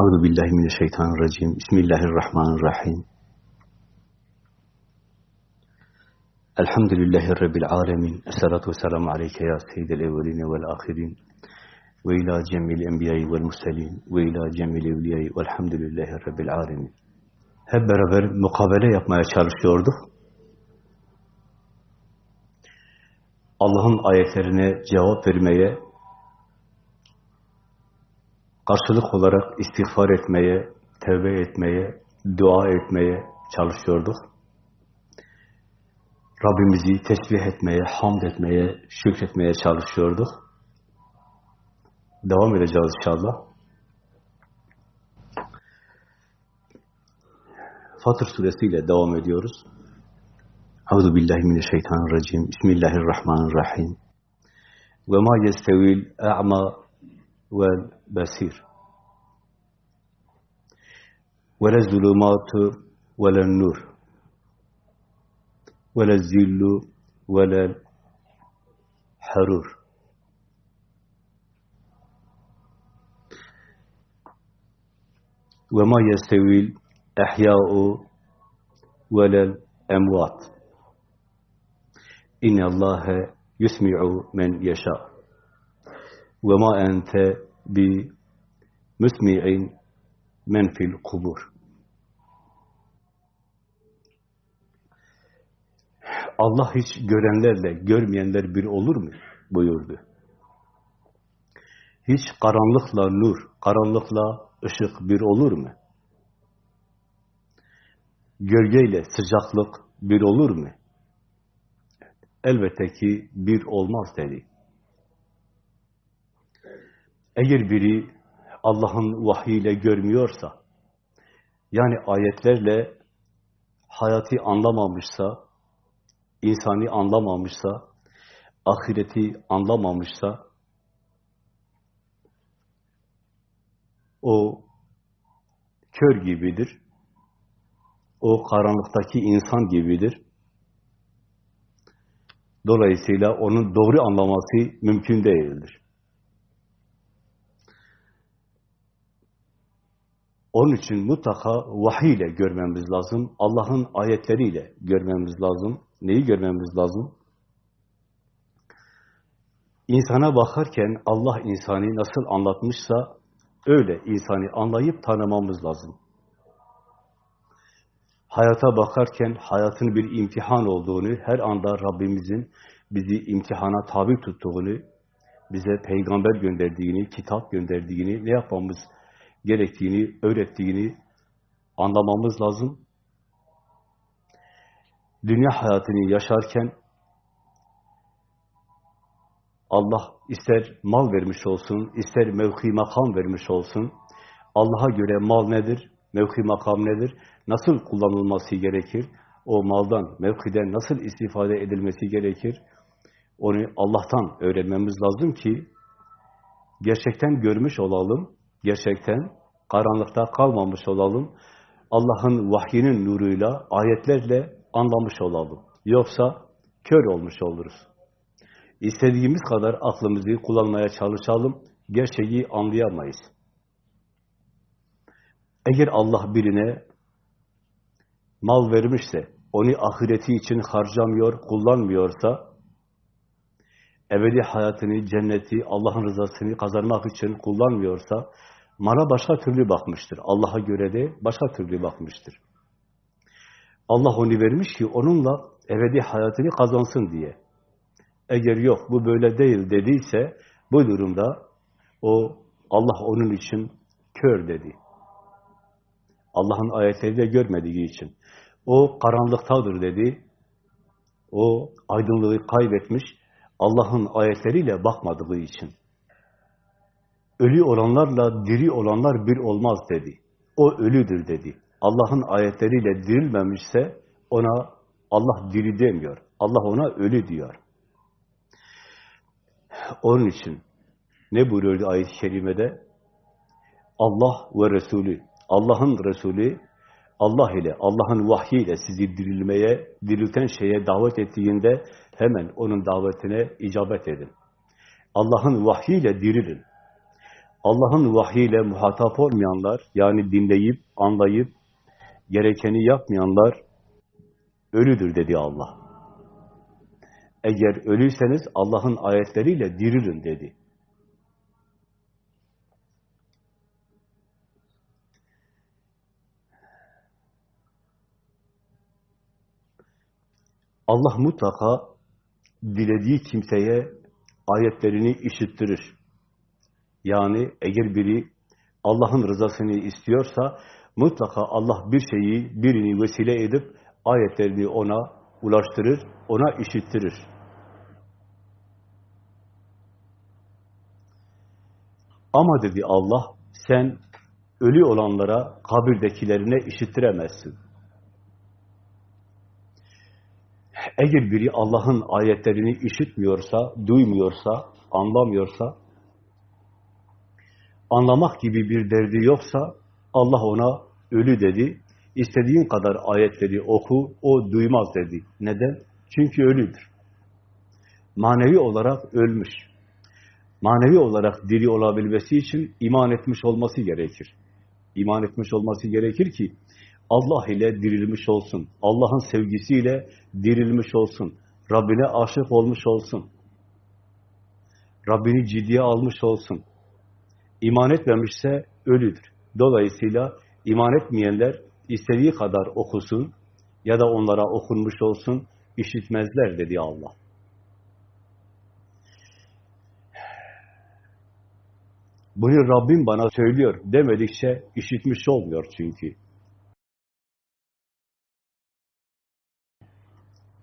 Euzu billahi mineşşeytanirracim. Bismillahirrahmanirrahim. Elhamdülillahi rabbil alamin. Essalatu vesselamu aleyke ya seyyidel evvelin ve'l ahirin. Ve ila cemil enbiya'i ve'l murselin ve ila cemil evliya'i ve'lhamdülillahi rabbil alamin. Hep beraber mukabele yapmaya çalışıyorduk. Allah'ın ayetlerine cevap vermeye, karşılık olarak istiğfar etmeye, tevbe etmeye, dua etmeye çalışıyorduk. Rabbimizi tesbih etmeye, hamd etmeye, şükretmeye çalışıyorduk. Devam edeceğiz inşallah. Fatır suresiyle devam ediyoruz. Euzu billahi mineşşeytanirracim. Bismillahirrahmanirrahim. Ve ma yestevil a'ma vel basir. Ve la zulumatu ve la nur. Ve la zillu ve la harur. Ve ma yestevil ehya'u ve Ve ma ente bi musmi'in men fil kubur. Allah hiç görenlerle görmeyenler bir olur mu? buyurdu. Hiç karanlıkla nur, karanlıkla ışık bir olur mu? Gölgeyle sıcaklık bir olur mu? Elbette ki bir olmaz dedi. Eğer biri Allah'ın vahyiyle görmüyorsa, yani ayetlerle hayatı anlamamışsa, insani anlamamışsa, ahireti anlamamışsa, o kör gibidir. O karanlıktaki insan gibidir. Dolayısıyla onun doğru anlaması mümkün değildir. Onun için mutlaka vahiy ile görmemiz lazım. Allah'ın ayetleriyle görmemiz lazım. Neyi görmemiz lazım? İnsana bakarken Allah insanı nasıl anlatmışsa öyle insanı anlayıp tanımamız lazım. Hayata bakarken hayatın bir imtihan olduğunu, her anda Rabbimizin bizi imtihana tabi tuttuğunu, bize peygamber gönderdiğini, kitap gönderdiğini, ne yapmamız gerektiğini, öğrettiğini anlamamız lazım. Dünya hayatını yaşarken Allah ister mal vermiş olsun, ister mevki makam vermiş olsun, Allah'a göre mal nedir, mevki makam nedir, nasıl kullanılması gerekir, o maldan, mevkiden nasıl istifade edilmesi gerekir, onu Allah'tan öğrenmemiz lazım ki, gerçekten görmüş olalım, gerçekten karanlıkta kalmamış olalım, Allah'ın vahyinin nuruyla, ayetlerle anlamış olalım. Yoksa kör olmuş oluruz. İstediğimiz kadar aklımızı kullanmaya çalışalım, gerçeği anlayamayız. Eğer Allah birine mal vermişse, onu ahireti için harcamıyor, kullanmıyorsa, ebedi hayatını, cenneti, Allah'ın rızasını kazanmak için kullanmıyorsa, mala başka türlü bakmıştır. Allah'a göre de başka türlü bakmıştır. Allah onu vermiş ki onunla ebedi hayatını kazansın diye. Eğer yok bu böyle değil dediyse bu durumda o Allah onun için kör dedi. Allah'ın ayetleri de görmediği için. O karanlıktadır dedi. O aydınlığı kaybetmiş. Allah'ın ayetleriyle bakmadığı için. Ölü olanlarla diri olanlar bir olmaz dedi. O ölüdür dedi. Allah'ın ayetleriyle dirilmemişse ona Allah diri demiyor. Allah ona ölü diyor. Onun için ne buyuruyordu ayet-i kerimede? Allah ve Resulü, Allah'ın Resulü Allah ile, Allah'ın vahyiyle sizi dirilmeye, dirilten şeye davet ettiğinde hemen onun davetine icabet edin. Allah'ın vahyiyle dirilin. Allah'ın vahyiyle muhatap olmayanlar, yani dinleyip, anlayıp, gerekeni yapmayanlar ölüdür dedi Allah. Eğer ölüyseniz Allah'ın ayetleriyle diririn dedi. Allah mutlaka dilediği kimseye ayetlerini işittirir. Yani eğer biri Allah'ın rızasını istiyorsa mutlaka Allah bir şeyi, birini vesile edip ayetlerini ona ulaştırır, ona işittirir. Ama dedi Allah, sen ölü olanlara, kabirdekilerine işittiremezsin. Eğer biri Allah'ın ayetlerini işitmiyorsa, duymuyorsa, anlamıyorsa, anlamak gibi bir derdi yoksa, Allah ona ölü dedi. İstediğin kadar ayetleri oku, o duymaz dedi. Neden? Çünkü ölüdür. Manevi olarak ölmüş. Manevi olarak diri olabilmesi için iman etmiş olması gerekir. İman etmiş olması gerekir ki, Allah ile dirilmiş olsun. Allah'ın sevgisiyle dirilmiş olsun. Rabbine aşık olmuş olsun. Rabbini ciddiye almış olsun. İman etmemişse ölüdür. Dolayısıyla iman etmeyenler istediği kadar okusun ya da onlara okunmuş olsun, işitmezler dedi Allah. Bunu Rabbim bana söylüyor demedikçe işitmiş olmuyor çünkü.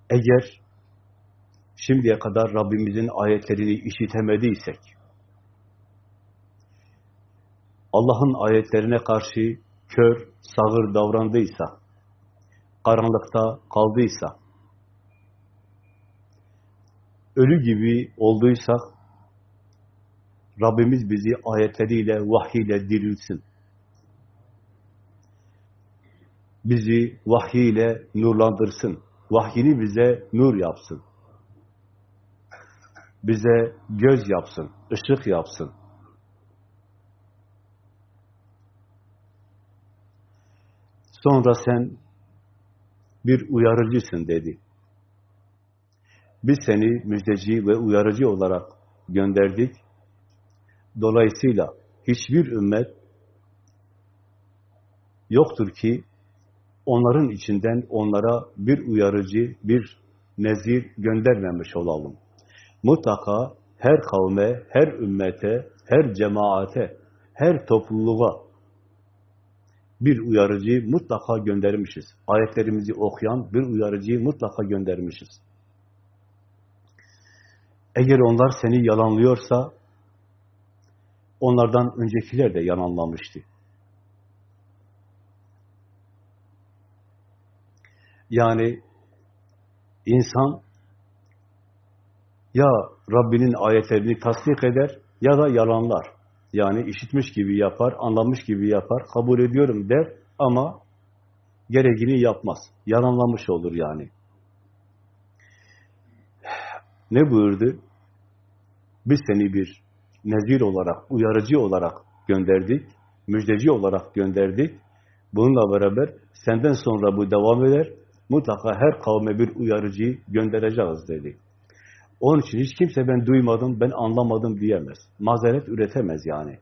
Eğer şimdiye kadar Rabbimizin ayetlerini işitemediysek, Allah'ın ayetlerine karşı kör, sağır davrandıysa, karanlıkta kaldıysa, ölü gibi olduysak, Rabbimiz bizi ayetleriyle, vahyiyle dirilsin. Bizi vahyiyle nurlandırsın. Vahyini bize nur yapsın. Bize göz yapsın, ışık yapsın. Sonra sen bir uyarıcısın dedi. Biz seni müjdeci ve uyarıcı olarak gönderdik. Dolayısıyla hiçbir ümmet yoktur ki onların içinden onlara bir uyarıcı, bir nezir göndermemiş olalım. Mutlaka her kavme, her ümmete, her cemaate, her topluluğa bir uyarıcı mutlaka göndermişiz. Ayetlerimizi okuyan bir uyarıcıyı mutlaka göndermişiz. Eğer onlar seni yalanlıyorsa, onlardan öncekiler de yalanlamıştı. Yani insan ya Rabbinin ayetlerini tasdik eder ya da yalanlar. Yani işitmiş gibi yapar, anlamış gibi yapar, kabul ediyorum der ama gereğini yapmaz. Yalanlamış olur yani. Ne buyurdu? Biz seni bir nezir olarak, uyarıcı olarak gönderdik, müjdeci olarak gönderdik. Bununla beraber senden sonra bu devam eder, mutlaka her kavme bir uyarıcıyı göndereceğiz dedi. Onun için hiç kimse ben duymadım, ben anlamadım diyemez. Mazeret üretemez yani.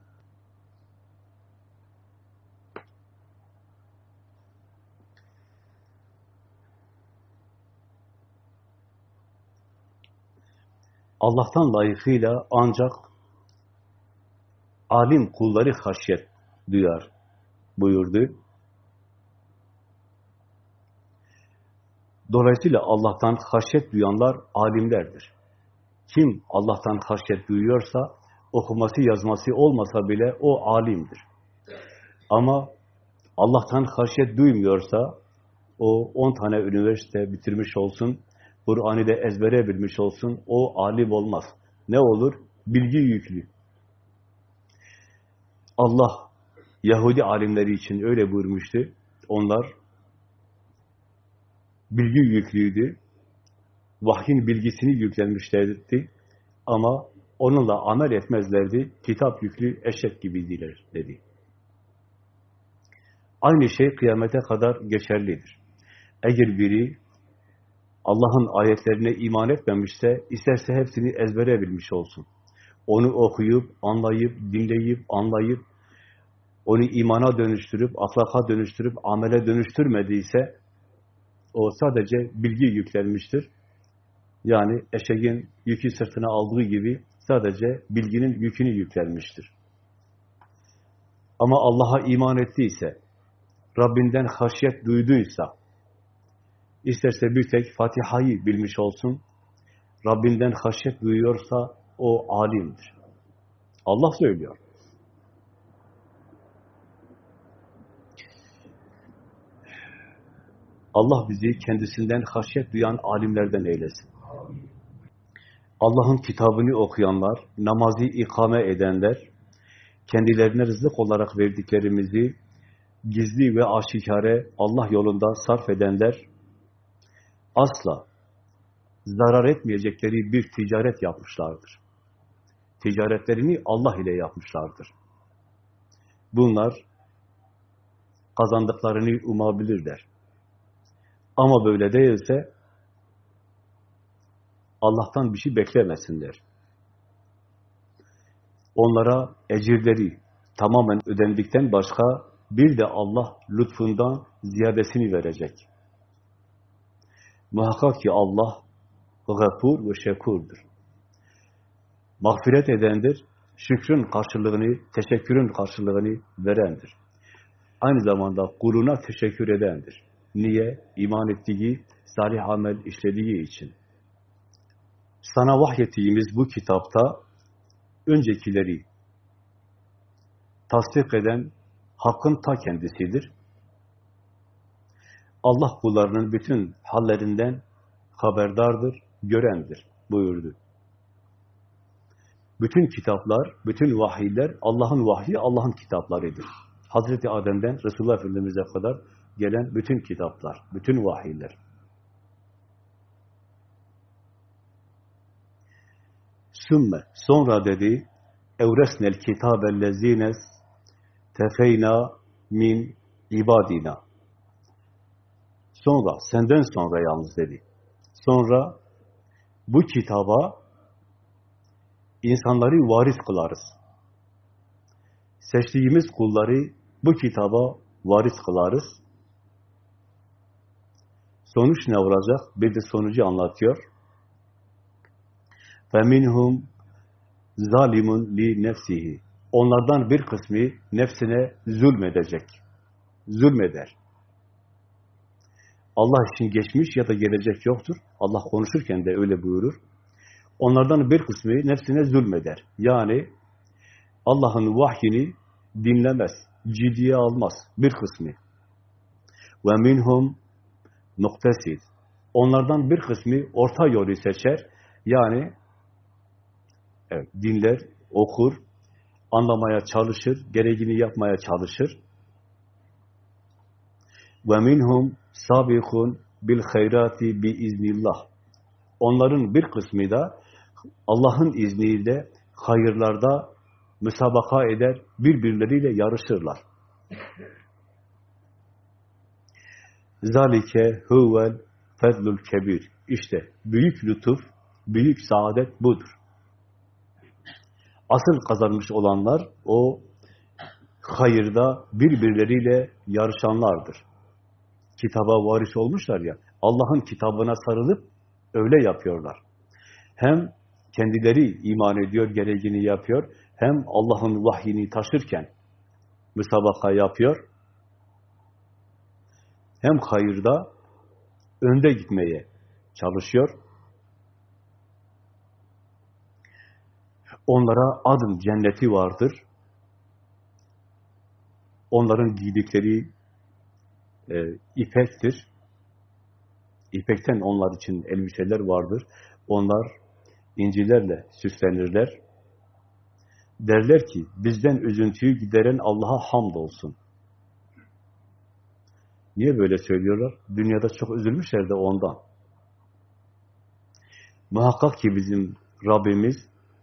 Allah'tan layıkıyla ancak alim kulları haşyet duyar buyurdu. Dolayısıyla Allah'tan haşyet duyanlar alimlerdir. Kim Allah'tan haşyet duyuyorsa, okuması yazması olmasa bile o alimdir. Ama Allah'tan haşyet duymuyorsa, o 10 tane üniversite bitirmiş olsun, Kur'an'ı da ezbere bilmiş olsun, o alim olmaz. Ne olur? Bilgi yüklü. Allah Yahudi alimleri için öyle buyurmuştu. Onlar bilgi yüklüydü. Vahyin bilgisini yüklenmişlerdi. Ama onunla amel etmezlerdi, kitap yüklü eşek gibiydiler dedi. Aynı şey kıyamete kadar geçerlidir. Eğer biri Allah'ın ayetlerine iman etmemişse, isterse hepsini ezbere bilmiş olsun. Onu okuyup, anlayıp, dinleyip, anlayıp, onu imana dönüştürüp, ahlaka dönüştürüp, amele dönüştürmediyse, o sadece bilgi yüklenmiştir. Yani eşeğin yükü sırtına aldığı gibi sadece bilginin yükünü yüklenmiştir. Ama Allah'a iman ettiyse, Rabbinden haşyet duyduysa, isterse bir tek Fatiha'yı bilmiş olsun, Rabbinden haşyet duyuyorsa o alimdir. Allah söylüyor. Allah bizi kendisinden haşyet duyan alimlerden eylesin. Allah'ın kitabını okuyanlar, namazı ikame edenler, kendilerine rızık olarak verdiklerimizi gizli ve aşikare Allah yolunda sarf edenler asla zarar etmeyecekleri bir ticaret yapmışlardır. Ticaretlerini Allah ile yapmışlardır. Bunlar kazandıklarını umabilirler. Ama böyle değilse Allah'tan bir şey beklemesinler. Onlara ecirleri tamamen ödendikten başka bir de Allah lütfundan ziyadesini verecek. Muhakkak ki Allah gafur ve şekurdur. Mağfiret edendir, şükrün karşılığını, teşekkürün karşılığını verendir. Aynı zamanda kuluna teşekkür edendir. Niye? İman ettiği, salih amel işlediği için. Sana vahyettiğimiz bu kitapta öncekileri tasdik eden hakkın ta kendisidir. Allah kullarının bütün hallerinden haberdardır, görendir buyurdu. Bütün kitaplar, bütün vahiyler Allah'ın vahyi, Allah'ın kitaplarıdır. Hazreti Adem'den Resulullah Efendimiz'e kadar gelen bütün kitaplar, bütün vahiyler. Sümme, sonra dedi, evresnel kitabellezines tefeyna min ibadina. Sonra, senden sonra yalnız dedi. Sonra bu kitaba insanları varis kılarız. Seçtiğimiz kulları bu kitaba varis kılarız. Sonuç ne olacak? Bir de sonucu anlatıyor. فَمِنْهُمْ zalimun li nefsihi. Onlardan bir kısmı nefsine zulmedecek. Zulmeder. Allah için geçmiş ya da gelecek yoktur. Allah konuşurken de öyle buyurur. Onlardan bir kısmı nefsine zulmeder. Yani Allah'ın vahyini dinlemez, ciddiye almaz bir kısmı. Ve minhum noktesid. Onlardan bir kısmı orta yolu seçer. Yani evet, dinler, okur, anlamaya çalışır, gereğini yapmaya çalışır. Bil hayrati bi iznillah. Onların bir kısmı da Allah'ın izniyle hayırlarda müsabaka eder, birbirleriyle yarışırlar. Zalike huvel fezlul kebir. İşte büyük lütuf, büyük saadet budur. Asıl kazanmış olanlar o hayırda birbirleriyle yarışanlardır. Kitaba varis olmuşlar ya, Allah'ın kitabına sarılıp öyle yapıyorlar. Hem kendileri iman ediyor, gereğini yapıyor, hem Allah'ın vahyini taşırken müsabaka yapıyor, hem hayırda önde gitmeye çalışıyor. Onlara adım cenneti vardır. Onların giydikleri e, ipektir. İpekten onlar için elbiseler vardır. Onlar incilerle süslenirler. Derler ki, bizden üzüntüyü gideren Allah'a hamd olsun. Niye böyle söylüyorlar? Dünyada çok üzülmüşler de ondan. Muhakkak ki bizim Rabbimiz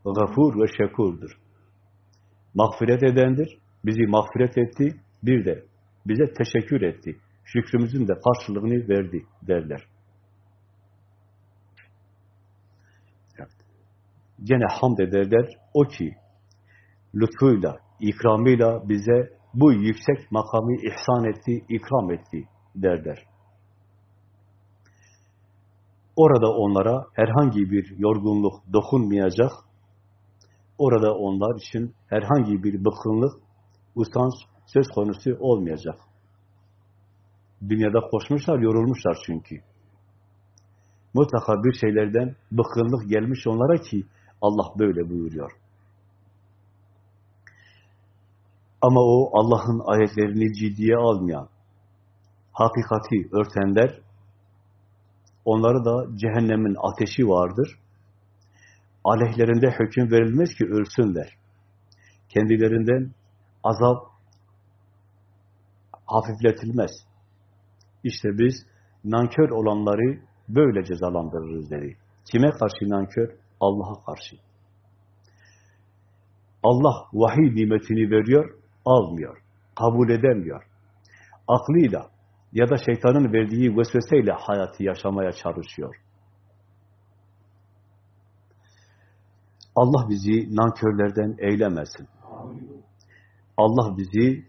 gafur ve şekurdur. Mağfiret edendir, bizi mağfiret etti, bir de bize teşekkür etti. Şükrümüzün de karşılığını verdi derler. Gene hamd ederler. O ki lütfuyla, ikramıyla bize bu yüksek makamı ihsan etti, ikram etti derler. Orada onlara herhangi bir yorgunluk dokunmayacak, orada onlar için herhangi bir bıkkınlık, usanç söz konusu olmayacak. Dünyada koşmuşlar, yorulmuşlar çünkü. Mutlaka bir şeylerden bıkkınlık gelmiş onlara ki Allah böyle buyuruyor. Ama o Allah'ın ayetlerini ciddiye almayan, hakikati örtenler, onları da cehennemin ateşi vardır. Aleyhlerinde hüküm verilmez ki ölsünler. Kendilerinden azap hafifletilmez. İşte biz nankör olanları böyle cezalandırırız dedi. Kime karşı nankör? Allah'a karşı. Allah vahiy nimetini veriyor, almıyor, kabul edemiyor. Aklıyla ya da şeytanın verdiği vesveseyle hayatı yaşamaya çalışıyor. Allah bizi nankörlerden eylemesin. Allah bizi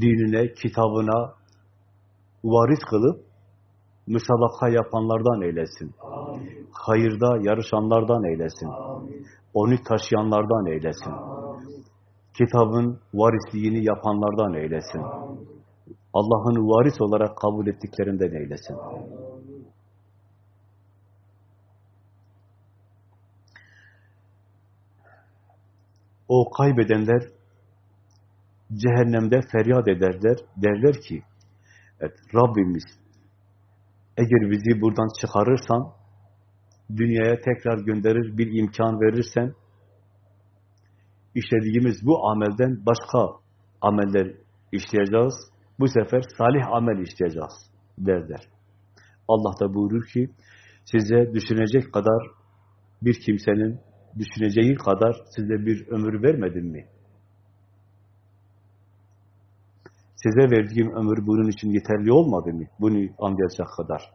dinine, kitabına varis kılıp müsabaka yapanlardan eylesin. Amin. Hayırda yarışanlardan eylesin. Amin. Onu taşıyanlardan eylesin. Amin. Kitabın varisliğini yapanlardan eylesin. Allah'ın varis olarak kabul ettiklerinden eylesin. O kaybedenler cehennemde feryat ederler. Derler ki, evet, Rabbimiz eğer bizi buradan çıkarırsan, dünyaya tekrar gönderir, bir imkan verirsen, işlediğimiz bu amelden başka ameller işleyeceğiz. Bu sefer salih amel işleyeceğiz derler. Allah da buyurur ki, size düşünecek kadar bir kimsenin düşüneceği kadar size bir ömür vermedim mi? Size verdiğim ömür bunun için yeterli olmadı mı? Bunu anlayacak kadar.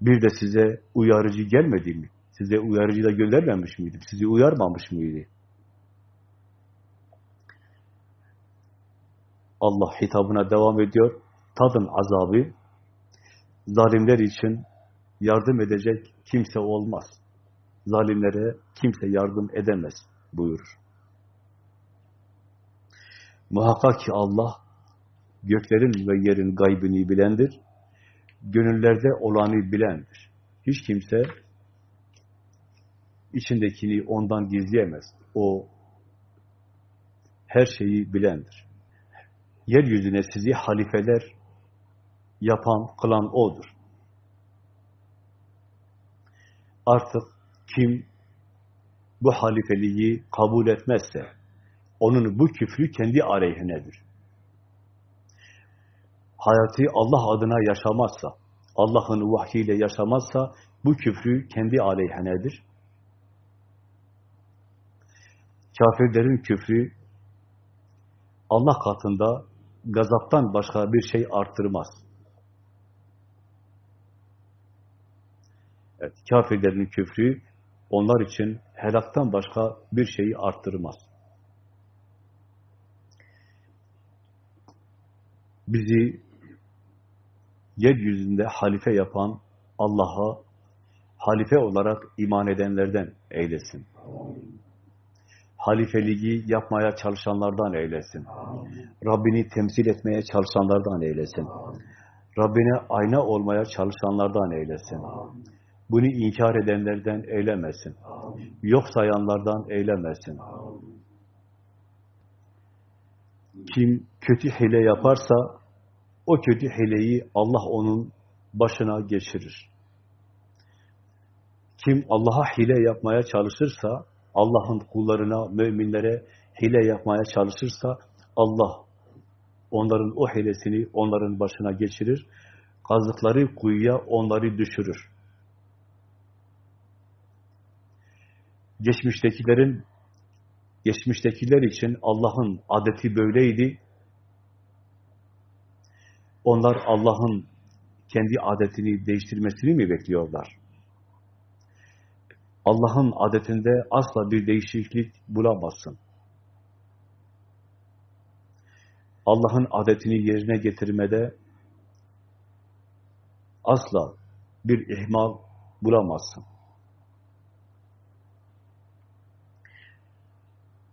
Bir de size uyarıcı gelmedi mi? Size uyarıcı da göndermemiş miydim? Sizi uyarmamış mıydı? Allah hitabına devam ediyor. Tadın azabı zalimler için yardım edecek kimse olmaz. Zalimlere kimse yardım edemez buyurur. Muhakkak ki Allah göklerin ve yerin gaybını bilendir. Gönüllerde olanı bilendir. Hiç kimse içindekini ondan gizleyemez. O her şeyi bilendir. Yeryüzüne sizi halifeler yapan, kılan O'dur. Artık kim bu halifeliği kabul etmezse, onun bu küfrü kendi aleyhinedir. Hayatı Allah adına yaşamazsa, Allah'ın vahyiyle yaşamazsa, bu küfrü kendi aleyhinedir. Kafirlerin küfrü, Allah katında gazaptan başka bir şey artırmaz. Evet, kafirlerin küfrü, onlar için helaktan başka bir şeyi arttırmaz. bizi yeryüzünde halife yapan Allah'a halife olarak iman edenlerden eylesin. Halifeliği yapmaya çalışanlardan eylesin. Rabbini temsil etmeye çalışanlardan eylesin. Rabbine ayna olmaya çalışanlardan eylesin. Bunu inkar edenlerden eylemesin. Yok sayanlardan eylemesin. Kim kötü hile yaparsa o kötü hileyi Allah onun başına geçirir. Kim Allah'a hile yapmaya çalışırsa, Allah'ın kullarına, müminlere hile yapmaya çalışırsa, Allah onların o hilesini onların başına geçirir. Kazdıkları kuyuya onları düşürür. Geçmiştekilerin geçmiştekiler için Allah'ın adeti böyleydi. Onlar Allah'ın kendi adetini değiştirmesini mi bekliyorlar? Allah'ın adetinde asla bir değişiklik bulamazsın. Allah'ın adetini yerine getirmede asla bir ihmal bulamazsın.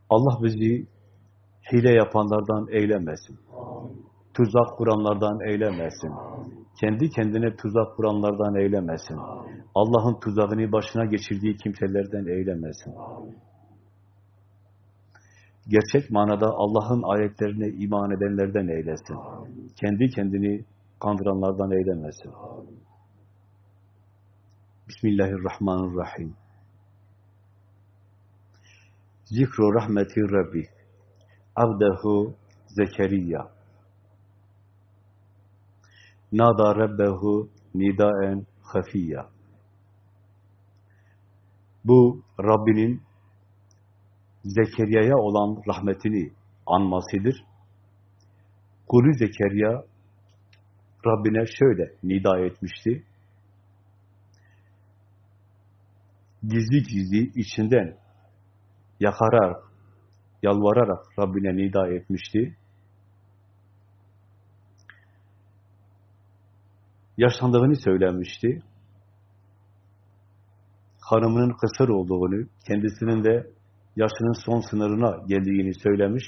Allah bizi hile yapanlardan eylemesin. Tuzak kuranlardan eylemesin. Kendi kendine tuzak kuranlardan eylemesin. Allah'ın tuzağını başına geçirdiği kimselerden eylemesin. Gerçek manada Allah'ın ayetlerine iman edenlerden eylesin. Kendi kendini kandıranlardan eylemesin. Bismillahirrahmanirrahim. Zikru rahmeti Rabbi. Abdehu Zekeriya. Nada Rabbehu nidaen hafiyya. Bu Rabbinin Zekeriya'ya olan rahmetini anmasıdır. Kulü Zekeriya Rabbine şöyle nida etmişti. Gizli gizli içinden yakarak, yalvararak Rabbine nida etmişti. Yaşlandığını söylemişti. Hanımının kısır olduğunu, kendisinin de yaşının son sınırına geldiğini söylemiş.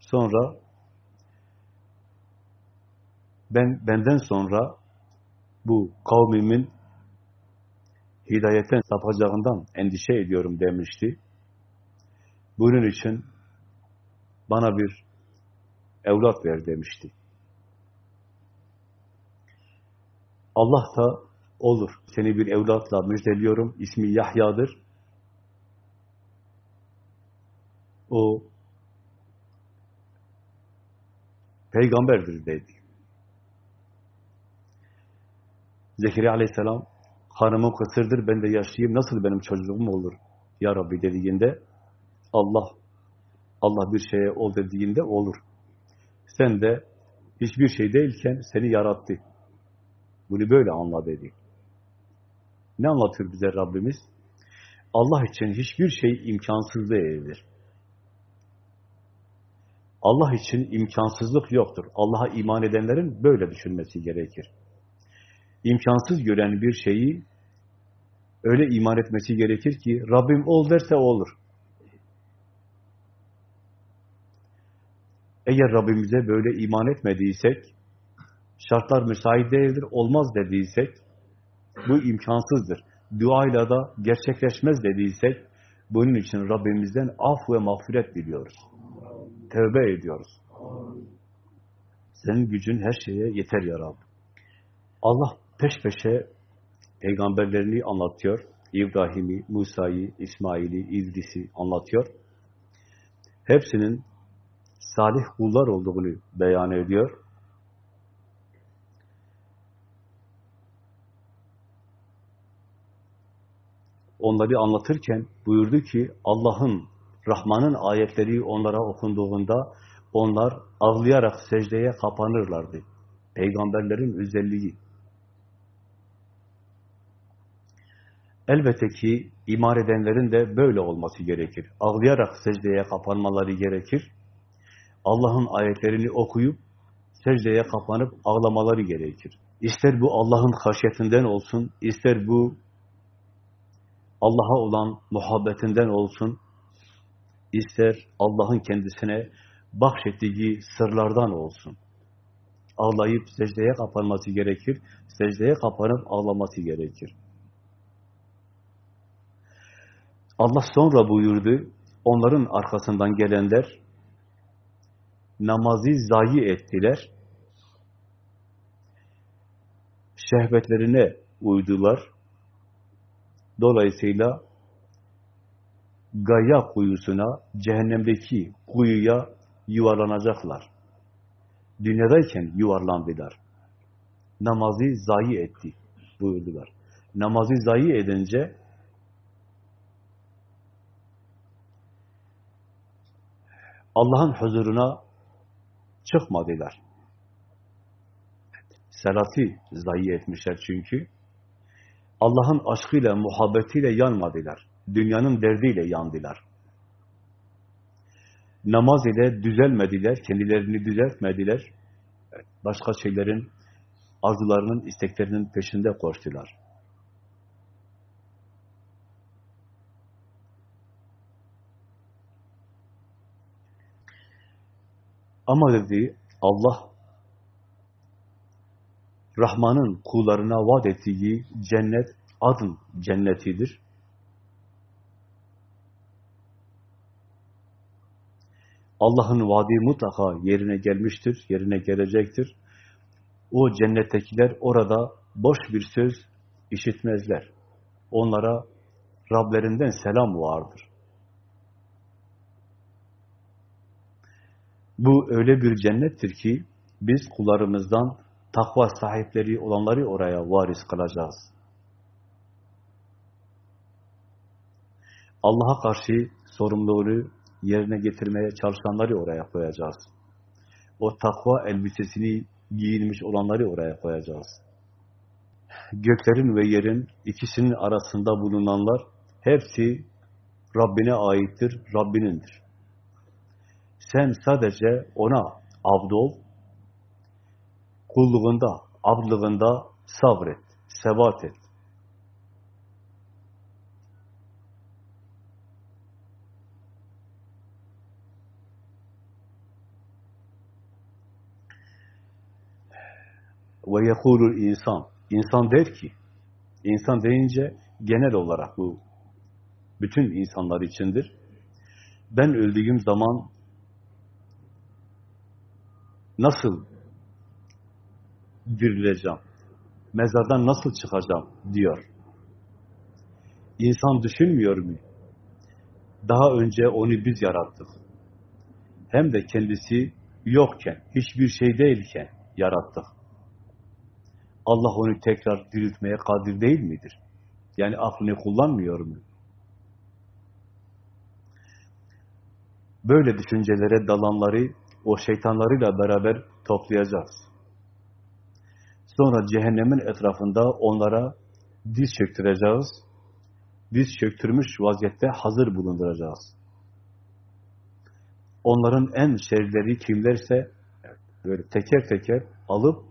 Sonra ben benden sonra bu kavmimin hidayetten sapacağından endişe ediyorum demişti. Bunun için bana bir evlat ver demişti. Allah da olur. Seni bir evlatla müjdeliyorum. İsmi Yahya'dır. O peygamberdir dedi. Zekeriya aleyhisselam hanımım kısırdır, ben de yaşlıyım, nasıl benim çocuğum olur? Ya Rabbi dediğinde Allah Allah bir şeye ol dediğinde olur. Sen de hiçbir şey değilken seni yarattı. Bunu böyle anla dedi. Ne anlatıyor bize Rabbimiz? Allah için hiçbir şey imkansız değildir. Allah için imkansızlık yoktur. Allah'a iman edenlerin böyle düşünmesi gerekir. İmkansız gören bir şeyi öyle iman etmesi gerekir ki Rabbim ol derse olur. Eğer Rabbimize böyle iman etmediysek, şartlar müsait değildir, olmaz dediysek, bu imkansızdır. Duayla da gerçekleşmez dediysek, bunun için Rabbimizden af ve mağfiret diliyoruz. Tevbe ediyoruz. Senin gücün her şeye yeter ya Rabbi. Allah peş peşe peygamberlerini anlatıyor. İbrahim'i, Musa'yı, İsmail'i, İdris'i anlatıyor. Hepsinin salih kullar olduğunu beyan ediyor. Onları anlatırken buyurdu ki Allah'ın, Rahman'ın ayetleri onlara okunduğunda onlar ağlayarak secdeye kapanırlardı. Peygamberlerin özelliği. Elbette ki iman edenlerin de böyle olması gerekir. Ağlayarak secdeye kapanmaları gerekir. Allah'ın ayetlerini okuyup secdeye kapanıp ağlamaları gerekir. İster bu Allah'ın haşyetinden olsun, ister bu Allah'a olan muhabbetinden olsun, ister Allah'ın kendisine bahşettiği sırlardan olsun. Ağlayıp secdeye kapanması gerekir, secdeye kapanıp ağlaması gerekir. Allah sonra buyurdu, onların arkasından gelenler namazı zayi ettiler, şehvetlerine uydular, Dolayısıyla gaya kuyusuna, cehennemdeki kuyuya yuvarlanacaklar. Dünyadayken yuvarlandılar. Namazı zayi etti buyurdular. Namazı zayi edince Allah'ın huzuruna çıkmadılar. Selati zayi etmişler çünkü. Allah'ın aşkıyla, muhabbetiyle yanmadılar. Dünyanın derdiyle yandılar. Namaz ile düzelmediler, kendilerini düzeltmediler. Başka şeylerin, arzularının, isteklerinin peşinde koştular. Ama dedi Allah Rahman'ın kullarına vaat ettiği cennet adın cennetidir. Allah'ın vaadi mutlaka yerine gelmiştir, yerine gelecektir. O cennettekiler orada boş bir söz işitmezler. Onlara Rablerinden selam vardır. Bu öyle bir cennettir ki biz kullarımızdan takva sahipleri olanları oraya varis kılacağız. Allah'a karşı sorumluluğu yerine getirmeye çalışanları oraya koyacağız. O takva elbisesini giyinmiş olanları oraya koyacağız. Göklerin ve yerin ikisinin arasında bulunanlar hepsi Rabbine aittir, Rabbinindir. Sen sadece ona abd ol, kulluğunda, abdlığında sabret, sebat et. Ve yekulul insan. İnsan der ki, insan deyince genel olarak bu bütün insanlar içindir. Ben öldüğüm zaman nasıl dirileceğim? Mezardan nasıl çıkacağım? diyor. İnsan düşünmüyor mu? Daha önce onu biz yarattık. Hem de kendisi yokken, hiçbir şey değilken yarattık. Allah onu tekrar diriltmeye kadir değil midir? Yani aklını kullanmıyor mu? Böyle düşüncelere dalanları o şeytanlarıyla beraber toplayacağız. Sonra cehennemin etrafında onlara diz çöktüreceğiz. Diz çöktürmüş vaziyette hazır bulunduracağız. Onların en şerleri kimlerse böyle teker teker alıp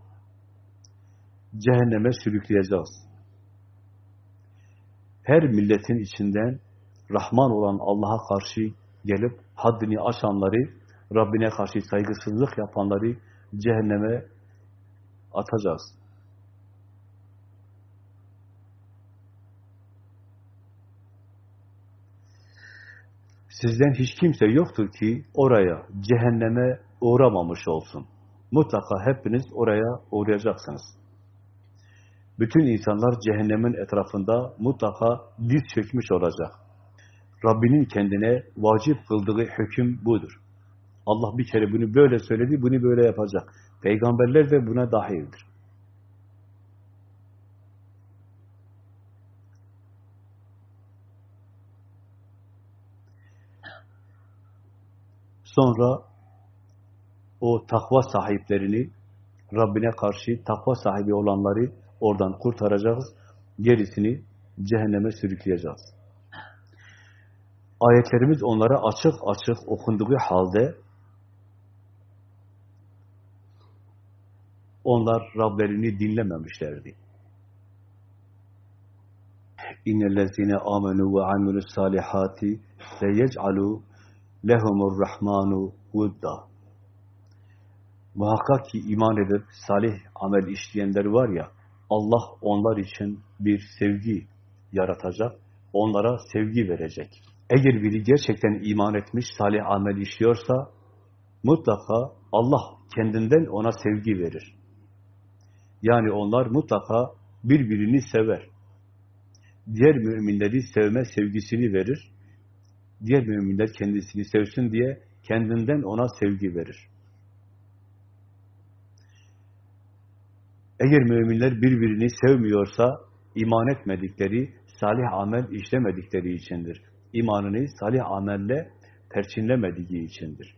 cehenneme sürükleyeceğiz. Her milletin içinden Rahman olan Allah'a karşı gelip haddini aşanları, Rabbine karşı saygısızlık yapanları cehenneme atacağız. Sizden hiç kimse yoktur ki oraya, cehenneme uğramamış olsun. Mutlaka hepiniz oraya uğrayacaksınız. Bütün insanlar cehennemin etrafında mutlaka diz çökmüş olacak. Rabbinin kendine vacip kıldığı hüküm budur. Allah bir kere bunu böyle söyledi, bunu böyle yapacak. Peygamberler de buna dahildir. Sonra o takva sahiplerini, Rabbine karşı takva sahibi olanları oradan kurtaracağız. Gerisini cehenneme sürükleyeceğiz. Ayetlerimiz onlara açık açık okunduğu halde onlar Rablerini dinlememişlerdi. İnnellezine amenu ve amilus salihati seyec'alu lehumur rahmanu vudda. Muhakkak ki iman edip salih amel işleyenler var ya, Allah onlar için bir sevgi yaratacak, onlara sevgi verecek. Eğer biri gerçekten iman etmiş, salih amel işliyorsa, mutlaka Allah kendinden ona sevgi verir. Yani onlar mutlaka birbirini sever. Diğer müminleri sevme sevgisini verir. Diğer müminler kendisini sevsin diye kendinden ona sevgi verir. Eğer müminler birbirini sevmiyorsa iman etmedikleri, salih amel işlemedikleri içindir. İmanını salih amelle perçinlemediği içindir.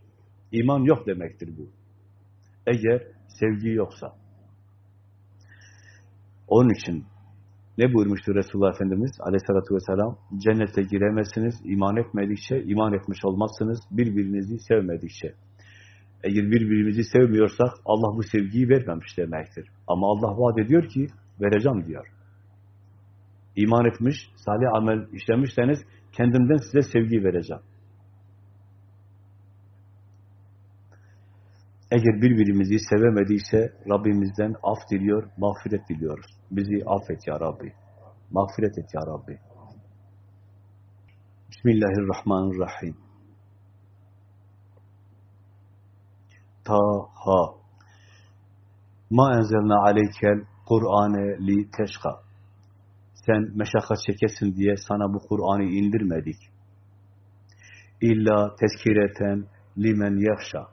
İman yok demektir bu. Eğer sevgi yoksa. Onun için ne buyurmuştu Resulullah Efendimiz aleyhissalatü vesselam? Cennete giremezsiniz, iman etmedikçe, iman etmiş olmazsınız, birbirinizi sevmedikçe. Eğer birbirimizi sevmiyorsak Allah bu sevgiyi vermemiş demektir. Ama Allah vaat ediyor ki vereceğim diyor. İman etmiş, salih amel işlemişseniz kendimden size sevgi vereceğim. Eğer birbirimizi sevemediyse Rabbimizden af diliyor, mağfiret diliyoruz. Bizi affet ya Rabbi. Mağfiret et ya Rabbi. Bismillahirrahmanirrahim. Taha. Ma enzelna aleykel Kur'ane li teşka. Sen meşakkat çekesin diye sana bu Kur'an'ı indirmedik. İlla tezkireten limen yahşa.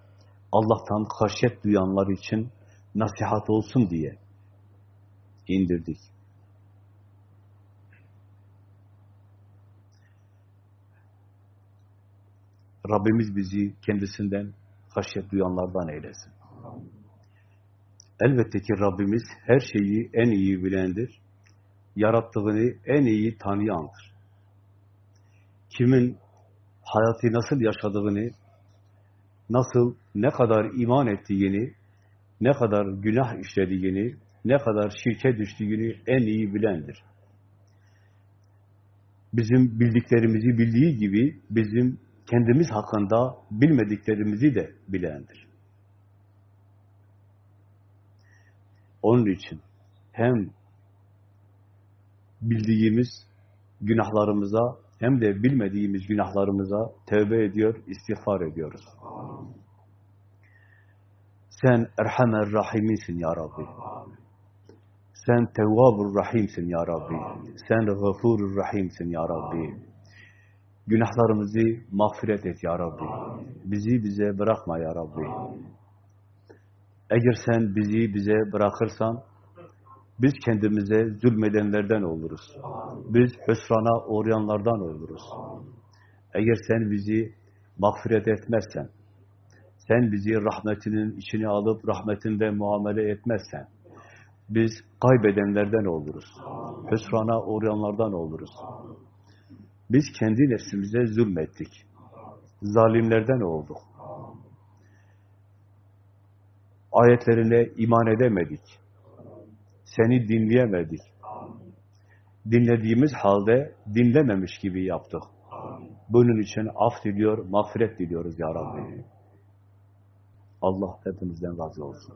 Allah'tan haşyet duyanlar için nasihat olsun diye indirdik. Rabbimiz bizi kendisinden haşyet duyanlardan eylesin. Elbette ki Rabbimiz her şeyi en iyi bilendir. Yarattığını en iyi tanıyandır. Kimin hayatı nasıl yaşadığını, nasıl, ne kadar iman ettiğini, ne kadar günah işlediğini, ne kadar şirke düştüğünü en iyi bilendir. Bizim bildiklerimizi bildiği gibi bizim kendimiz hakkında bilmediklerimizi de bilendir. Onun için hem bildiğimiz günahlarımıza hem de bilmediğimiz günahlarımıza tövbe ediyor, istiğfar ediyoruz. Sen Erhamer Rahim'insin ya Rabbi. Sen Tevvabur Rahim'sin ya Rabbi. Sen Gafurur Rahim'sin ya Rabbi. Günahlarımızı mağfiret et ya Rabbi. Bizi bize bırakma ya Rabbi. Eğer sen bizi bize bırakırsan, biz kendimize zulmedenlerden oluruz. Biz hüsrana uğrayanlardan oluruz. Eğer sen bizi mağfiret etmezsen, sen bizi rahmetinin içine alıp rahmetinde muamele etmezsen, biz kaybedenlerden oluruz. Hüsrana uğrayanlardan oluruz. Biz kendi nefsimize zulmettik. Zalimlerden olduk. Ayetlerine iman edemedik. Seni dinleyemedik. Dinlediğimiz halde dinlememiş gibi yaptık. Bunun için af diliyor, mağfiret diliyoruz ya Rabbi. Allah hepimizden razı olsun.